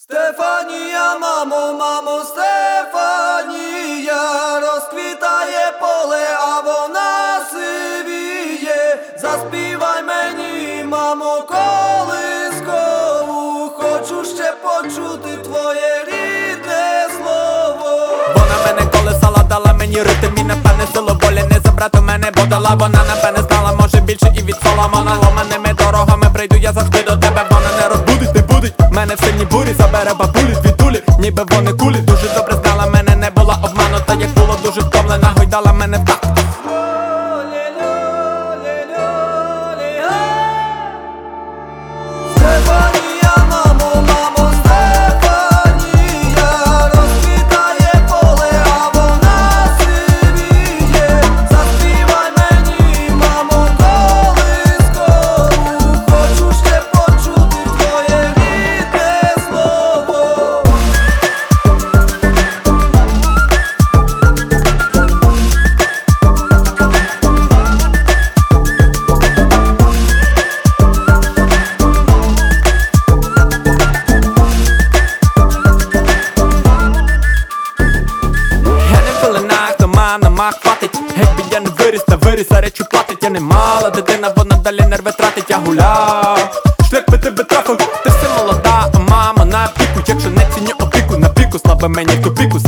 Стефанія, мамо, мамо, Стефанія, розквітає поле, а вона сивіє. Заспівай мені, мамо, колискову, хочу ще почути твоє рідне слово. Вона мене колесала, дала мені ритм і напевне силу волі не забрати мене, бо дала вона напевне знала, може більше і від Ломаними дорогами бурі бабулі дві тулі, ніби вони кулі, дуже добре знала мене, не була обманута, як було дуже втомлена, гойдала мене в дома на хватить. Геть я не виріс, та виріс, а речі платить. Я не мала дитина, вона далі нерви тратить, я гуляв. Шлях би тебе трафив, ти все молода, а мама на піку. Якщо не ціню опіку, на піку, слабе мені в тупіку